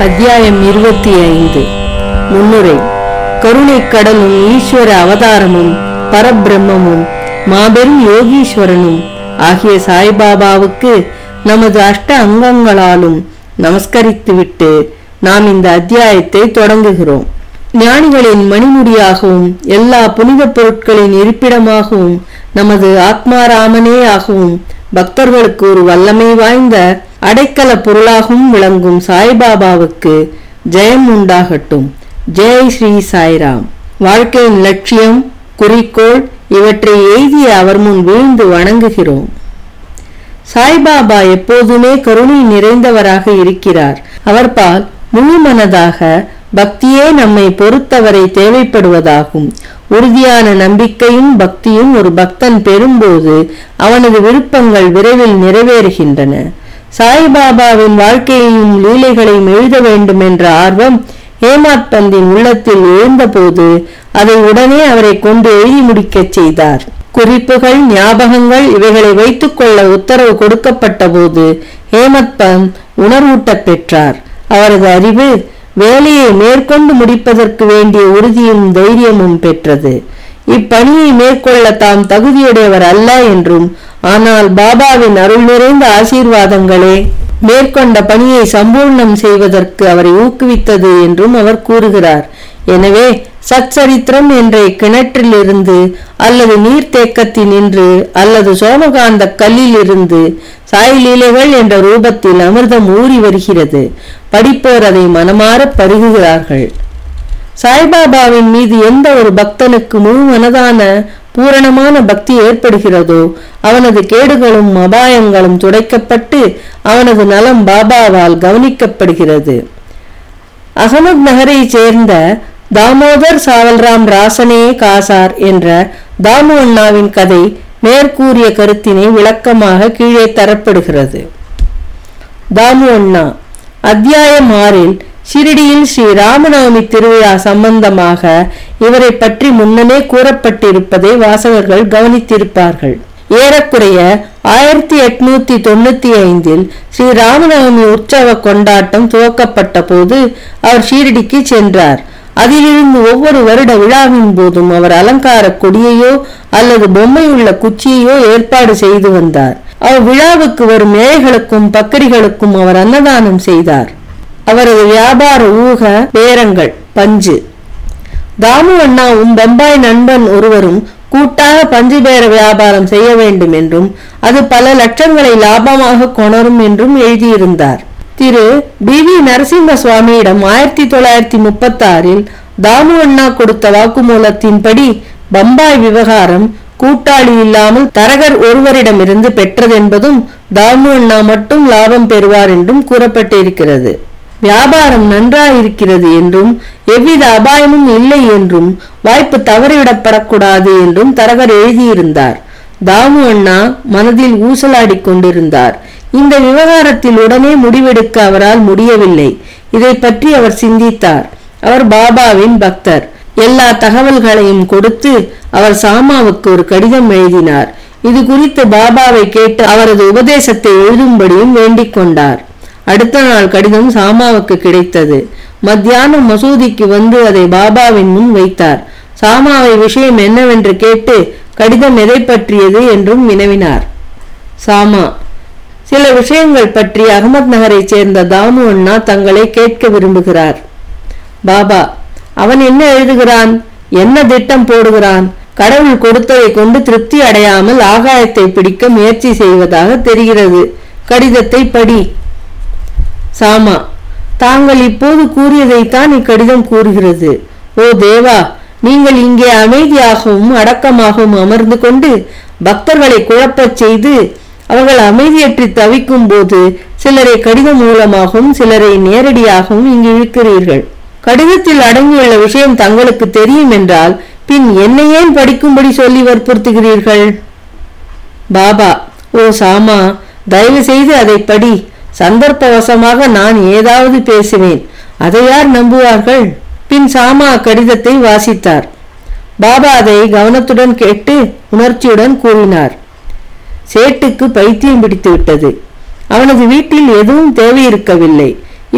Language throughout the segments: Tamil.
அத்தியாயம் இருபத்தி ஐந்து. முன்னுரை. கருணை கடலும் ஈஸ்வர அவதாரமும் பரபிரம்மமும் மாபெரும் யோகீஸ்வரனும் ஆகிய சாய்பாபாவுக்கு நமது அஷ்ட அங்கங்களாலும் நமஸ்கரித்துவிட்டு நாம் இந்த அத்தியாயத்தை தொடங்குகிறோம். ஞானிகளின் மணிமுடியாகவும் எல்லா புனித பொருட்களின் இருப்பிடமாகவும் நமது ஆத்மாராமனே ஆகவும் பக்தர்களுக்கு ஒரு வல்லமை வாய்ந்த அடைக்கல பொருளாகவும் விளங்கும் சாய்பாபாவுக்கு ஜெயம் உண்டாகட்டும். ஜெய் ஸ்ரீ சாய்ராம். வாழ்க்கையின் லட்சியம் குறிக்கோள் இவற்றை எய்திய அவர் முன் வீழ்ந்து வணங்குகிறோம். சாய்பாபா எப்போதுமே கருணை நிறைந்தவராக இருக்கிறார். அவர் பால் முழு மனதாக பக்தியே நம்மை பொறுத்தவரை தேவைப்படுவதாகும். உறுதியான நம்பிக்கையும் பக்தியும் ஒரு பக்தன் பெறும்போது அவனது விருப்பங்கள் விரைவில் நிறைவேறுகின்றன. சாய்பாபாவின் வாழ்க்கையையும் லீலைகளையும் எழுத வேண்டும் என்ற ஆர்வம் ஹேமாத் பந்தின் உள்ளத்தில் எழுந்தபோது அதை உடனே அவரை கொண்டு எழுதி முடிக்கச் செய்தார். குறிப்புகள் ஞாபகங்கள் இவைகளை வைத்துக்கொள்ள உத்தரவு கொடுக்கப்பட்ட போது ஹேமத் பந்த் உணர்வூட்டப் பெற்றார். அவரது அறிவு வேலையை மேற்கொண்டு முடிப்பதற்கு வேண்டிய உறுதியும் தைரியமும் பெற்றது. இப்பணியை மேற்கொள்ள தாம் தகுதியுடையவர் அல்ல என்றும் ஆனால் பாபாவின் அருள் நிறைந்த ஆசீர்வாதங்களே மேற்கொண்ட பணியை சம்பூர்ணம் செய்வதற்கு அவரை ஊக்குவித்தது என்றும் அவர் கூறுகிறார். எனவே சச்சரித்திரம் என்ற கிணற்றிலிருந்து அல்லது நீர்த்தேக்கத்தினின்று அல்லது சோமகாந்த கல்லிலிருந்து சாய்லீலைகள் என்ற ரூபத்தில் அமிர்தம் ஊறி வருகிறது. படிப்போர் அதை மனமாற பருகுகிறார்கள். சாய்பாபாவின் மீது எந்த ஒரு பக்தனுக்கு முழு மனதான பூரணமான பக்தி ஏற்படுகிறதோ அவனது கேடுகளும் அபாயங்களும் துடைக்கப்பட்டு அவனது நலம் பாபாவால் கவனிக்கப்படுகிறது. அகமது நகரைச் சேர்ந்த தாமோதர் சாவல்ராம் ராசனே காசார் என்ற தாமு அண்ணாவின் கதை மேற்கூறிய கருத்தினை விளக்கமாக கீழே தரப்படுகிறது. தாமு அண்ணா அத்தியாயம் ஆறில் ஷிரடியில் ஸ்ரீ ராமநவமி திருவிழா சம்பந்தமாக இவரை பற்றி முன்னமே கூறப்பட்டிருப்பதை வாசகர்கள் கவனித்திருப்பார்கள். ஏறக்குறைய ஆயிரத்தி எட்நூத்தி தொண்ணூத்தி ஐந்தில் ஸ்ரீ ராமநவமி உற்சவ கொண்டாட்டம் துவக்கப்பட்ட போது அவர் ஷீரடிக்கு சென்றார். அதிலிருந்து ஒவ்வொரு வருட விழாவின் போதும் அவர் அலங்கார கொடியையோ அல்லது பொம்மையுள்ள குச்சியையோ ஏற்பாடு செய்து வந்தார். அவர் விழாவுக்கு வரும் ஏழைகளுக்கும் பக்கரிகளுக்கும் அவர் அன்னதானம் செய்தார். அவரது வியாபார ஊக பேரங்கள் பஞ்சு. தாமு அண்ணாவும் பம்பாய் நண்பன் ஒருவரும் கூட்டாக பஞ்சு பேர வியாபாரம் செய்ய வேண்டும் என்றும் அது பல லட்சங்களை லாபமாக கொணரும் என்றும் எழுதியிருந்தார். திரு. பி. வி. நரசிம்ம சுவாமியிடம் ஆயிரத்தி தொள்ளாயிரத்தி முப்பத்தி ஆறில் தாமு அண்ணா கொடுத்த வாக்குமூலத்தின்படி பம்பாய் விவகாரம் கூட்டாளி இல்லாமல் தரகர் ஒருவரிடமிருந்து பெற்றதென்பதும் தாமு அண்ணா மட்டும் லாபம் பெறுவார் என்றும் கூறப்பட்டிருக்கிறது. வியாபாரம் நன்றாயிருக்கிறது என்றும் எவ்வித அபாயமும் இல்லை என்றும் வாய்ப்பு தவறிவிடப்படக்கூடாது என்றும் தரகர் எழுதியிருந்தார். தாமு அண்ணா மனதில் ஊசலாடிக் கொண்டிருந்தார். இந்த விவகாரத்தில் உடனே முடிவெடுக்க அவரால் முடியவில்லை. இதை பற்றி அவர் சிந்தித்தார். அவர் பாபாவின் பக்தர். எல்லா தகவல்களையும் கொடுத்து அவர் சாமாவுக்கு ஒரு கடிதம் எழுதினார். இது குறித்து பாபாவை கேட்டு அவரது உபதேசத்தை எழுதும்படியும் வேண்டிக் கொண்டார். அடுத்த நாள் கடிதம் சாமாவுக்கு கிடைத்தது. மத்தியானம் மசூதிக்கு வந்து அதை பாபாவின் முன் வைத்தார். சாமாவை விஷயம் என்னவென்று கேட்டு கடிதம் எதை பற்றியது என்றும் வினவினார். சாமா சில விஷயங்கள் பற்றி அகமத் நகரைச் சேர்ந்த தாமு அண்ணா தங்களை கேட்க விரும்புகிறார். பாபா அவன் என்ன எழுதுகிறான்? என்ன திட்டம் போடுகிறான்? கடவுள் கொடுத்ததை கொண்டு திருப்தி அடையாமல் ஆகாயத்தை பிடிக்க முயற்சி செய்வதாக தெரிகிறது. கடிதத்தை படி. சாமா தாங்கள் இப்போது கூறியதைத்தான் இக்கடிதம் கூறுகிறது. ஓ தேவா நீங்கள் இங்கே அமைதியாகவும் அடக்கமாகவும் அமர்ந்து கொண்டு பக்தர்களை குழப்பச் செய்து அவர்கள் அமைதியற்றி தவிக்கும் போது சிலரை கடிதம் மூலமாகவும் சிலரை நேரடியாகவும் இங்கு இழுக்கிறீர்கள். கடிதத்தில் அடங்கியுள்ள விஷயம் தங்களுக்கு தெரியும் என்றால் பின் என்னை ஏன் படிக்கும்படி சொல்லி வற்புறுத்துகிறீர்கள்? பாபா ஓ சாமா தயவு செய்து அதை படி. சந்தர்ப்பவசமாக நான் ஏதாவது பேசுவேன் அதை யார் நம்புவார்கள்? பின் சாமா கடிதத்தை வாசித்தார். பாபா அதை கவனத்துடன் கேட்டு உணர்ச்சியுடன் கூறினார். சேட்டுக்கு பைத்தியம் பிடித்து விட்டது. அவனது வீட்டில் எதுவும் தேவையிருக்கவில்லை.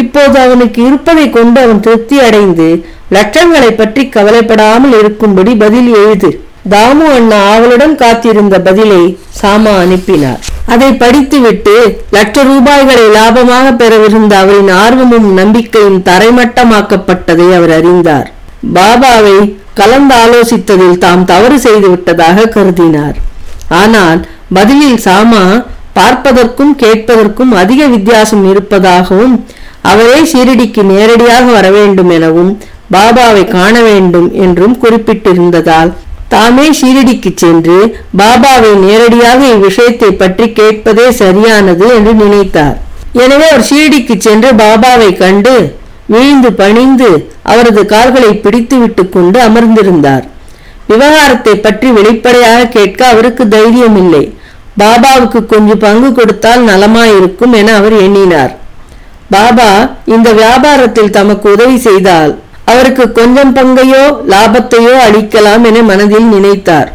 இப்போது அவனுக்கு இருப்பதை கொண்டு அவன் திருப்தி அடைந்து லட்சங்களை பற்றி கவலைப்படாமல் இருக்கும்படி பதில் எழுது. தாமு அண்ணா அவளுடன் காத்திருந்த பதிலை சாமா அனுப்பினார். அதை படித்துவிட்டு லட்ச ரூபாய்களை லாபமாக பெறவிருந்த அவரின் ஆர்வமும் நம்பிக்கையும் தரைமட்டமாக்கப்பட்டதை அவர் அறிந்தார். பாபாவை கலந்து ஆலோசித்ததில் தாம் தவறு செய்து விட்டதாக கருதினார். ஆனால் பதிலில் சாமா பார்ப்பதற்கும் கேட்பதற்கும் அதிக வித்தியாசம் இருப்பதாகவும் அவரே ஷீரடிக்கு நேரடியாக வர வேண்டும் எனவும் பாபாவை காண வேண்டும் என்றும் குறிப்பிட்டிருந்ததால் தாமே ஷீரடிக்கு சென்று பாபாவை நேரடியாக இவ்விஷயத்தை பற்றி கேட்பதே சரியானது என்று நினைத்தார். எனவே அவர் ஷீரடிக்கு சென்று பாபாவை கண்டு வீழ்ந்து பணிந்து அவரது கால்களை பிடித்துவிட்டு கொண்டு அமர்ந்திருந்தார். விவகாரத்தை பற்றி வெளிப்படையாக கேட்க அவருக்கு தைரியம் இல்லை பாபாவுக்கு கொஞ்சம் பங்கு கொடுத்தால் நலமாயிருக்கும் என அவர் எண்ணினார். பாபா இந்த வியாபாரத்தில் தமக்கு உதவி செய்தால் அவருக்கு கொஞ்சம் பங்கையோ லாபத்தையோ அளிக்கலாம் என மனதில் நினைத்தார்.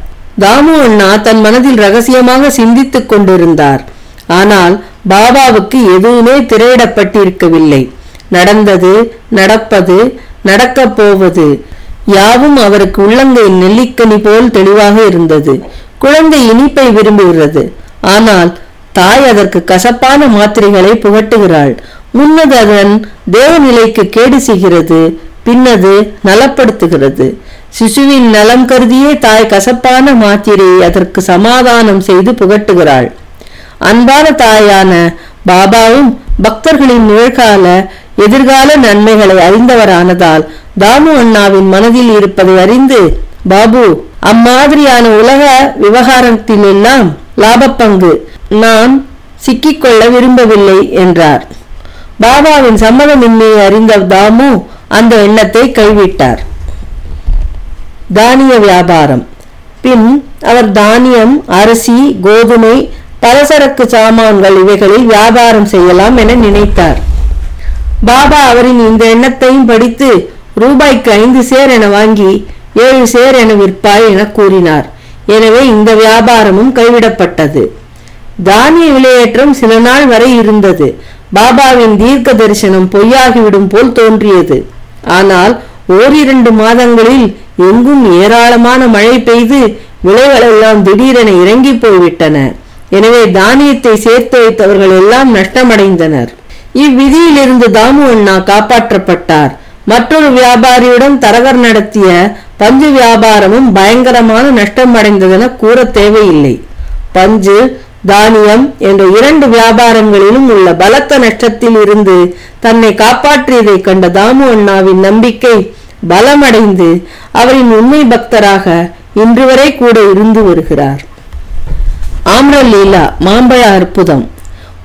தாமு அண்ணா தன் மனதில் ரகசியமாக சிந்தித்துக் கொண்டிருந்தார். ஆனால் பாபாவுக்கு எதுவுமே திரையிடப்பட்டிருக்கவில்லை. நடந்தது நடப்பது நடக்கப் போவது யாவும் அவருக்கு உள்ளங்கையின் நெல்லிக்கனி போல் தெளிவாக இருந்தது. குழந்தை இனிப்பை விரும்புகிறது. ஆனால் தாய் அதற்கு கசப்பான மாத்திரைகளை புகட்டுகிறாள். முன்னது அதன் தேவநிலைக்கு கேடு செய்கிறது. பின்னது நலப்படுத்துகிறது. சிசுவின் நலம் கருதியே தாய் கசப்பான மாத்திரையை அதற்கு சமாதானம் செய்து புகட்டுகிறாள். அன்பான தாயான பாபாவும் பக்தர்களின் நிகழ்கால எதிர்கால நன்மைகளை அறிந்தவரானதால் தாமு அண்ணாவின் மனதில் இருப்பதை அறிந்து பாபு அம்மாதிரியான உலக விவகாரத்திலெல்லாம் லாபப்பங்கு. நான் சிக்கிக்கொள்ள விரும்பவில்லை என்றார். பாபாவின் சம்மதமின்மையை அறிந்த தாமு அந்த எண்ணத்தை கைவிட்டார். தானிய வியாபாரம். பின் அவர் தானியம் அரிசி கோதுமை பலசரக்கு சாமான்கள் இவைகளில் வியாபாரம் செய்யலாம் என நினைத்தார். பாபா அவரின் இந்த எண்ணத்தையும் படித்து ரூபாய்க்கு ஐந்து சேர் என வாங்கி ஏழு சேர் என விற்பாய் என கூறினார். எனவே இந்த வியாபாரமும் கைவிடப்பட்டது. தானிய விலையேற்றம் சில நாள் வரை இருந்தது. பாபாவின் தீர்க்க தரிசனம் பொய்யாகிவிடும் போல் தோன்றியது. ஆனால் ஓரிரண்டு மாதங்களில் எங்கும் ஏராளமான மழை பெய்து விளைகளெல்லாம் திடீரென இறங்கி போய்விட்டன. எனவே தானியத்தை சேர்த்து வைத்தவர்கள் எல்லாம் நஷ்டமடைந்தனர். இவ்விதியிலிருந்து தாமு அண்ணா காப்பாற்றப்பட்டார். மற்றொரு வியாபாரியுடன் தரகர் நடத்திய பஞ்சு வியாபாரமும் பயங்கரமான நஷ்டம் அடைந்ததென கூற தேவையில்லை. பஞ்சு தானியம் என்ற இரண்டு வியாபாரங்களிலும் உள்ள பலத்த நஷ்டத்தில் இருந்து தன்னை காப்பாற்றியதைக் கண்ட தாமு அண்ணாவின் நம்பிக்கை பலமடைந்து அவரின் உண்மை பக்தராக இன்று வரை கூட இருந்து வருகிறார். ஆம்ரலீலா மாம்பழ அற்புதம்.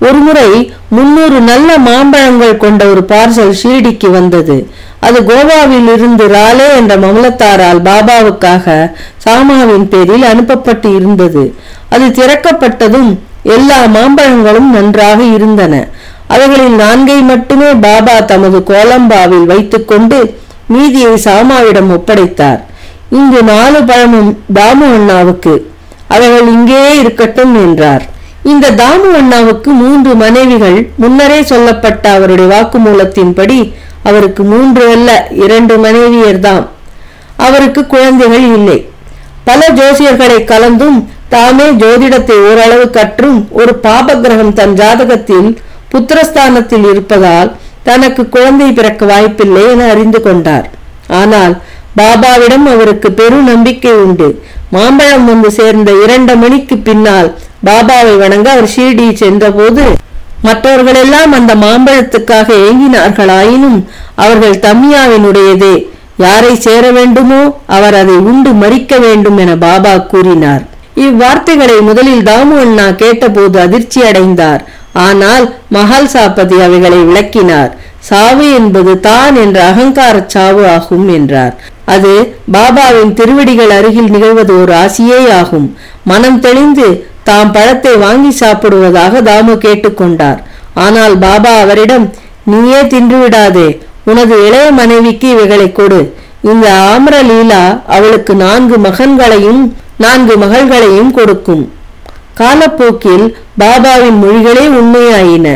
ஒருமுறை முன்னூறு நல்ல மாம்பழங்கள் கொண்ட ஒரு பார்சல் ஷீரடிக்கு வந்தது. அது கோவாவில் இருந்து ராலே என்ற மமலத்தாரால் பாபாவுக்காக சாமாவின் பேரில் அனுப்பப்பட்டு இருந்தது. அது திறக்கப்பட்டதும் எல்லா மாம்பழங்களும் நன்றாக இருந்தன. அவைகளில் நான்கை மட்டுமே பாபா தமது கோலம்பாவில் வைத்துக்கொண்டு மீதியை சாமாவிடம் ஒப்படைத்தார். இங்கு நாலு பழமும் தாமு அண்ணாவுக்கு. அவைகள் இங்கேயே இருக்கட்டும் என்றார். இந்த தாமு அண்ணாவுக்கு மூன்று மனைவிகள் முன்னரே சொல்லப்பட்ட அவருடைய வாக்குமூலத்தின்படி அவருக்கு மூன்று அல்ல இரண்டு மனைவியர்தாம். அவருக்கு குழந்தைகள் இல்லை. பல ஜோசியர்களை கலந்தும் தாமே ஜோதிடத்தை ஓரளவு கற்றும் ஒரு பாபகிரகம் தன் ஜாதகத்தில் புத்திரஸ்தானத்தில் இருப்பதால் தனக்கு குழந்தை பிறக்க வாய்ப்பில்லை என அறிந்து கொண்டார். ஆனால் பாபாவிடம் அவருக்கு பெரும் நம்பிக்கை உண்டு. மாம்பழம் வந்து சேர்ந்த இரண்டு மணிக்கு பின்னால் பாபாவை வணங்க அவர் ஷீர்டி சென்றபோது மற்றவர்களெல்லாம் அந்த மாம்பழத்துக்காக ஏங்கினார்களாயினும் அவர்கள் தம்யாவினுடையதே. யாரை சேர வேண்டுமோ அவர் அதை உண்டு மறிக்க வேண்டும் என பாபா கூறினார். இவ்வார்த்தைகளை முதலில் தாமு அண்ணா கேட்டபோது அதிர்ச்சி அடைந்தார். ஆனால் மஹால் சாப்பதி அவைகளை விளக்கினார். சாவு என்பது தான் என்ற அகங்காரச் சாவு ஆகும் என்றார். அது பாபாவின் திருவடிகள் அருகில் நிகழ்வது ஒரு ஆசியே ஆகும். மனம் தெளிந்து தாம் பழத்தை வாங்கி சாப்பிடுவதாக தாமு கேட்டுக்கொண்டார். ஆனால் பாபா அவரிடம் நீயே தின்றுவிடாதே உனது இளைய மனைவிக்கு இவைகளை கொடு. இந்த ஆமர லீலா அவளுக்கு நான்கு மகன்களையும் நான்கு மகள்களையும் கொடுக்கும். காலப்போக்கில் பாபாவின் மொழிகளே உண்மையாயின.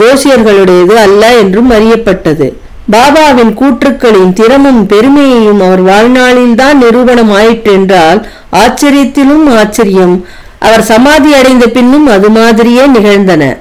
ஜோசியர்களுடையது அல்ல என்றும் அறியப்பட்டது. பாபாவின் கூற்றுக்களின் திறமும் பெருமையையும் அவர் வாழ்நாளில்தான் நிரூபணம் ஆயிற்றென்றால் ஆச்சரியத்திலும் ஆச்சரியம். அவர் சமாதி அடைந்த பின்னும் அது மாதிரியே நிகழ்ந்தன.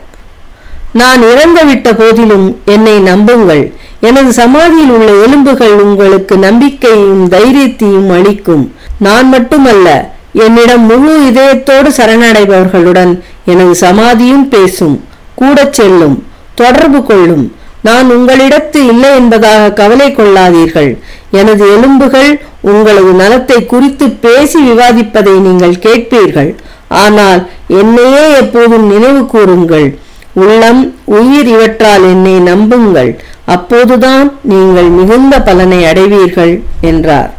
நான் இறந்துவிட்ட போதிலும் என்னை நம்புங்கள். எனது சமாதியில் உள்ள எலும்புகள் உங்களுக்கு நம்பிக்கையும் தைரியத்தையும் அளிக்கும். நான் மட்டுமல்ல என்னிடம் முழு இதயத்தோடு சரணடைபவர்களுடன் எனது சமாதியும் பேசும். கூடச் செல்லும் தொடர்பு கொள்ளும். நான் உங்களிடத்து இல்லை என்பதாக கவலை கொள்ளாதீர்கள். எனது எலும்புகள் உங்களது நலத்தை குறித்து பேசி விவாதிப்பதை நீங்கள் கேட்பீர்கள். ஆனால் என்னையே எப்போதும் நினைவு கூறுங்கள். உள்ளம் உயிர் இவற்றால் என்னை நம்புங்கள். அப்போதுதான் நீங்கள் மிகுந்த பலனை அடைவீர்கள் என்றார்.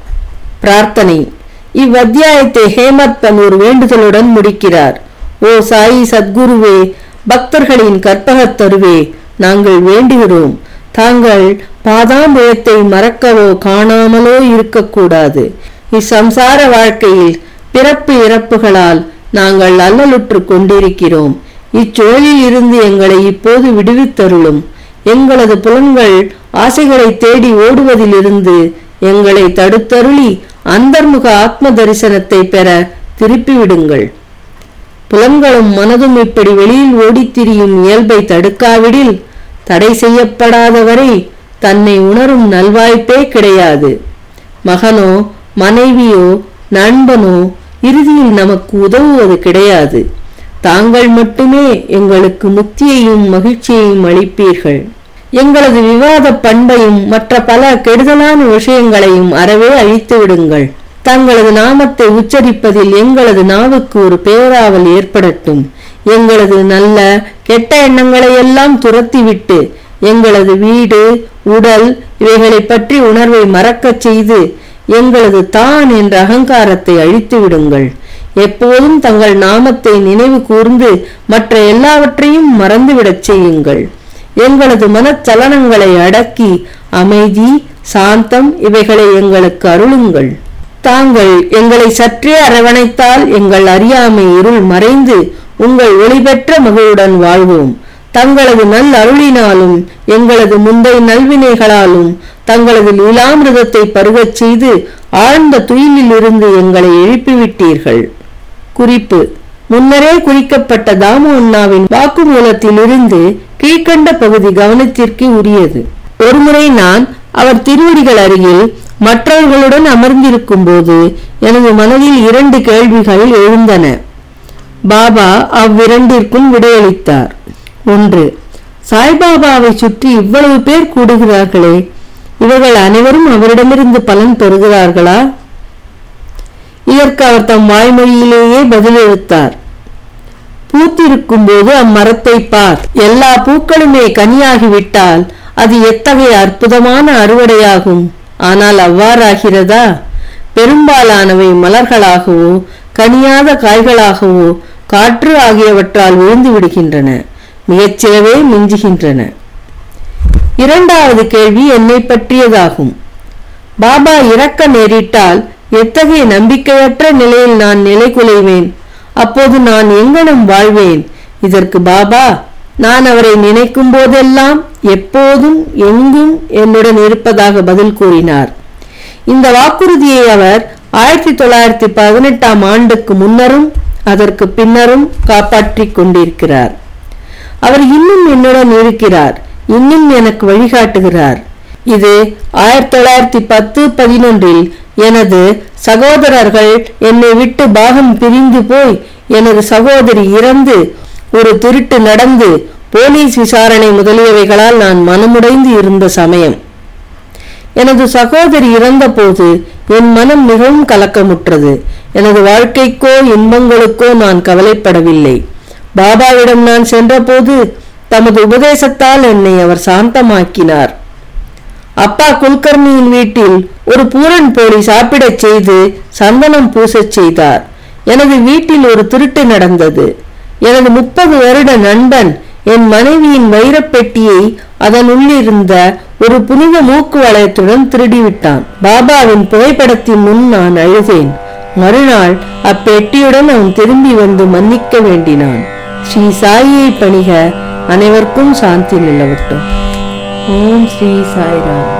பிரார்த்தனை. இவ்வத்தியாயத்தை ஹேமத் தன் ஒரு வேண்டுதலுடன் முடிக்கிறார். ஓ சாயி சத்குருவே பக்தர்களின் கற்பகத் தருவே நாங்கள் வேண்டுகிறோம். தாங்கள் பாதாம்பயத்தை மறக்கவோ காணாமலோ இருக்கக்கூடாது. இச்சம்சார வாழ்க்கையில் பிறப்பு இறப்புகளால் நாங்கள் அல்லலுற்று கொண்டிருக்கிறோம். இச்சூழலில் இருந்து எங்களை இப்போது விடுவித்தருளும். எங்களது புலன்கள் ஆசைகளை தேடி ஓடுவதிலிருந்து எங்களை தடுத்தருளி அந்தர்முக ஆத்ம தரிசனத்தை பெற திருப்பிவிடுங்கள். புலன்களும் மனதும் இப்படி வெளியில் ஓடித் திரியும் இயல்பை தடுக்காவிடில் தடை செய்யப்படாதவரை தன்னை உணரும் நல்வாய்ப்பே கிடையாது. மகனோ மனைவியோ நண்பனோ இறுதியில் நமக்கு உதவுவது கிடையாது. தாங்கள் மட்டுமே எங்களுக்கு முக்தியையும் மகிழ்ச்சியையும் அளிப்பீர்கள். எங்களது விவாத பண்பையும் மற்ற பல கெடுதலான விஷயங்களையும் அறவே அழித்து விடுங்கள் தங்களது நாமத்தை உச்சரிப்பதில் எங்களது நாவுக்கு ஒரு பேராவல் ஏற்படட்டும். எங்களது நல்ல கெட்ட எண்ணங்களை எல்லாம் துரத்திவிட்டு எங்களது வீடு உடல் இவைகளை பற்றி உணர்வை மறக்கச் செய்து எங்களது தான் என்ற அகங்காரத்தை அழித்து விடுங்கள். எப்போதும் தங்கள் நாமத்தை நினைவு கூர்ந்து மற்ற எல்லாவற்றையும் மறந்துவிடச் செய்யுங்கள். எங்களது மனச்சலனங்களை அடக்கி அமைதி சாந்தம் இவைகளை எங்களுக்கு அருளுங்கள். தாங்கள் எங்களை சற்றே அரவணைத்தால் எங்கள் அறியாமை இருள் மறைந்து உங்கள் ஒளிபெற்ற மகிழுடன் வாழ்வோம். தங்களது நல் அருளினாலும் எங்களது முந்தை நல்வினைகளாலும் தங்களது லீலாமிரதத்தை பருகச் செய்து ஆழ்ந்த துயிலில் இருந்து எங்களை எழுப்பிவிட்டீர்கள். குறிப்பு. முன்னரே குறிக்கப்பட்ட தாமு உண்ணாவின் வாக்குமூலத்திலிருந்து கீழ்கண்ட பகுதி கவனத்திற்கு உரியது. ஒருமுறை நான் அவர் திருவடிகள் அருகில் மற்றவர்களுடன் அமர்ந்திருக்கும் போது எனது மனதில் இரண்டு கேள்விகள் எழுந்தன. பாபா அவ்விரண்டிற்கும் விடையளித்தார். ஒன்று சாய்பாபாவை சுற்றி இவ்வளவு பேர் கூடுகிறார்களே இவர்கள் அனைவரும் அவரிடமிருந்து பலன் பெறுகிறார்களா? இதற்கு அவர் தம் வாய்மொழியிலேயே பதிலளித்தார். பூத்திருக்கும் போது அம்மரத்தை பார். எல்லா பூக்களுமே கனியாகிவிட்டால் அது எத்தகைய அற்புதமான அறுவடையாகும்? ஆனால் அவ்வாறாகிறதா? பெரும்பாலானவை மலர்களாகவோ கனியாத காய்களாகவோ காற்று ஆகியவற்றால் விழுந்து விடுகின்றன மிகச்சிலவே மிஞ்சுகின்றன. இரண்டாவது கேள்வி என்னை பற்றியதாகும். பாபா இறக்க நேரிட்டால் எத்தகைய நம்பிக்கையற்ற நிலையில் நான் நிலை குலைவேன் அப்போது நான் எங்கனம் வாழ்வேன்? இதற்கு பாபா நான் அவரை நினைக்கும் போதெல்லாம் எப்போதும் எங்கும் என்னுடன் இருப்பதாக பதில் கூறினார். இந்த வாக்குறுதியை அவர் ஆயிரத்தி தொள்ளாயிரத்தி பதினெட்டாம் ஆண்டுக்கு முன்னரும் அதற்கு பின்னரும் காப்பாற்றிக் கொண்டிருக்கிறார். அவர் இன்னும் என்னுடன் இருக்கிறார் இன்னும் எனக்கு வழிகாட்டுகிறார். இது ஆயிரத்தி தொள்ளாயிரத்தி பத்து பதினொன்றில் எனது சகோதரர்கள் என்னை விட்டு பாகம் பிரிந்து போய் எனது சகோதரி இறந்து ஒரு திருட்டு நடந்து போலீஸ் விசாரணை முதலியவைகளால் நான் மனமுடைந்து இருந்த சமயம். எனது சகோதரி இறந்தபோது என் மனம் மிகவும் கலக்கமுற்றது. எனது வாழ்க்கைக்கோ இன்பங்களுக்கோ நான் கவலைப்படவில்லை. பாபாவிடம் நான் சென்றபோது தமது உபதேசத்தால் என்னை அவர் சாந்தமாக்கினார். அப்பா குல்கர்ணியின் வீட்டில் ஒரு பூரன் போலி சாப்பிடச் செய்து சந்தனம் பூசச் செய்தார். எனது வீட்டில் ஒரு திருட்டு நடந்தது. எனது முப்பது வருட நண்பன் என் மனைவியின் வைரப்பெட்டியை அதன் உள்ளிருந்த ஒரு புனித மூக்கு வளையத்துடன் திருடிவிட்டான். பாபாவின் புகைப்படத்தின் முன் நான் அழுதேன். மறுநாள் அப்பெட்டியுடன் அவன் திரும்பி வந்து மன்னிக்க வேண்டினான். ஸ்ரீ சாயியை பணிக அனைவருக்கும் சாந்தி நிலவட்டும். ஓம் ஸ்ரீ சாய்ராம்.